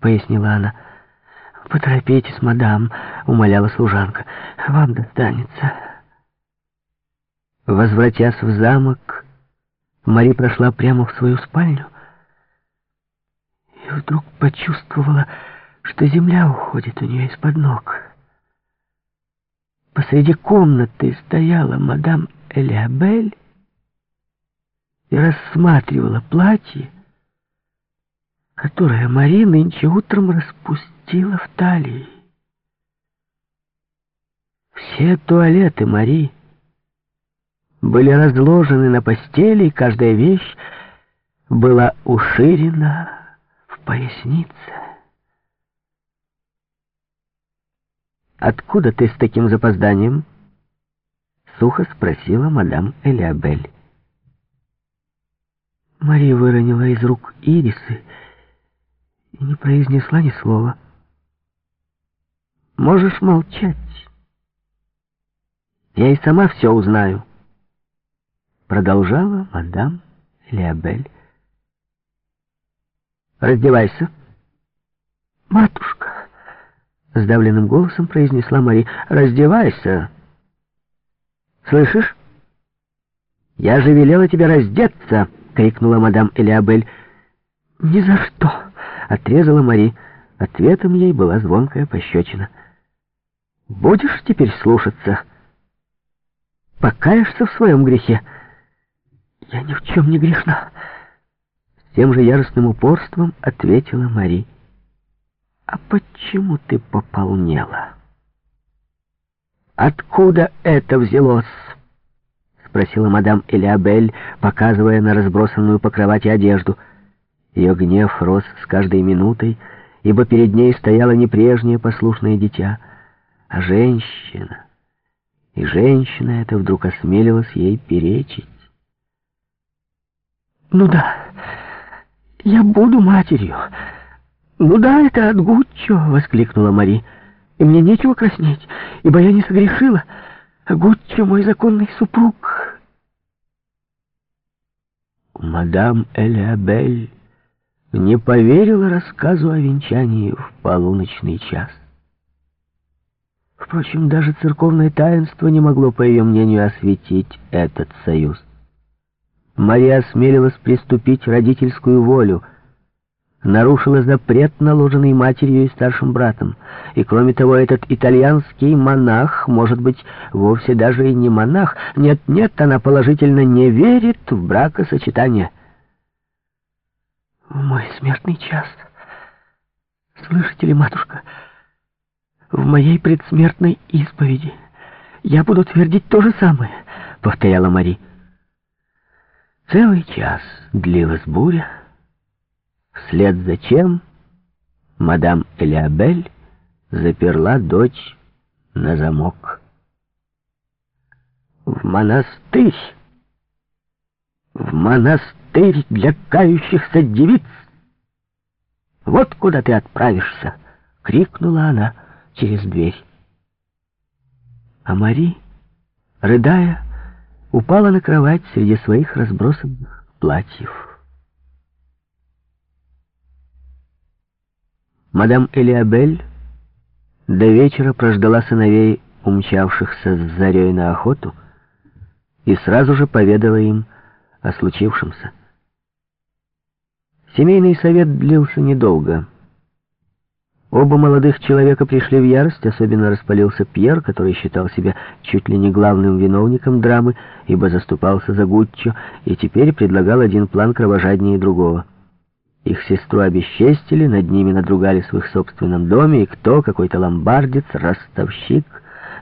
— пояснила она. «Поторопитесь, мадам», — умоляла служанка. «Вам достанется». Возвратясь в замок, Мари прошла прямо в свою спальню и вдруг почувствовала, что земля уходит у нее из-под ног. Посреди комнаты стояла мадам Элиабель и рассматривала платье, которое Мари нынче утром распустила в талии. Все туалеты Мари были разложены на постели, и каждая вещь была уширена в пояснице. «Откуда ты с таким запозданием?» — сухо спросила мадам Элиабель. Мария выронила из рук ирисы и не произнесла ни слова. «Можешь молчать. Я и сама все узнаю» продолжала мадам Леобель. «Раздевайся». «Матушка», — сдавленным голосом произнесла Мари, — «раздевайся». «Слышишь? Я же велела тебе раздеться!» — крикнула мадам Элиабель. «Ни за что!» — отрезала Мари. Ответом ей была звонкая пощечина. «Будешь теперь слушаться? Покаешься в своем грехе?» «Я ни в чем не грешна!» С тем же яростным упорством ответила Мари. «А почему ты пополнела?» «Откуда это взялось?» Спросила мадам Элиабель, показывая на разбросанную по кровати одежду. Ее гнев рос с каждой минутой, ибо перед ней стояло не прежнее послушное дитя, а женщина. И женщина эта вдруг осмелилась ей перечить. Ну да, я буду матерью. Ну да, это от Гуччо, воскликнула Мари. И мне нечего краснеть, ибо я не согрешила. А Гуччо мой законный супруг. Мадам Элиабель не поверила рассказу о венчании в полуночный час. Впрочем, даже церковное таинство не могло, по ее мнению, осветить этот союз. Мария осмелилась приступить родительскую волю, нарушила запрет, наложенный матерью и старшим братом. И кроме того, этот итальянский монах, может быть, вовсе даже и не монах. Нет-нет, она положительно не верит в бракосочетание. Мой смертный час, слышите ли, матушка, в моей предсмертной исповеди я буду твердить то же самое, повторяла Мария. Целый час длилась буря, вслед за чем мадам Элиабель заперла дочь на замок. В монастырь! В монастырь для кающихся девиц! Вот куда ты отправишься! — крикнула она через дверь. А Мари, рыдая, упала на кровать среди своих разбросанных платьев. Мадам Элиабель до вечера прождала сыновей, умчавшихся с зарей на охоту, и сразу же поведала им о случившемся. Семейный совет длился недолго — Оба молодых человека пришли в ярость, особенно распалился Пьер, который считал себя чуть ли не главным виновником драмы, ибо заступался за Гуччо, и теперь предлагал один план кровожаднее другого. Их сестру обесчестили, над ними надругались в их собственном доме, и кто, какой-то ломбардец, ростовщик,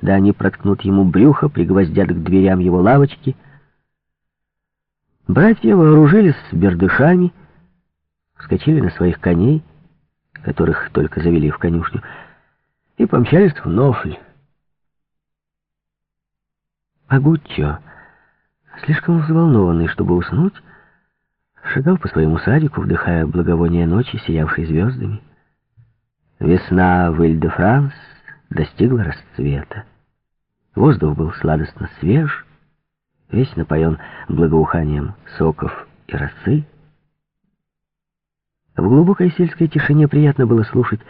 да они проткнут ему брюхо, пригвоздят к дверям его лавочки. Братья вооружились бердышами, вскочили на своих коней, которых только завели в конюшню, и помчались в Нофль. А Гуччо, слишком взволнованный, чтобы уснуть, шагал по своему садику, вдыхая благовоние ночи, сиявшей звездами. Весна в Иль-де-Франс достигла расцвета. Воздух был сладостно свеж, весь напоен благоуханием соков и росы. В глубокой сельской тишине приятно было слушать,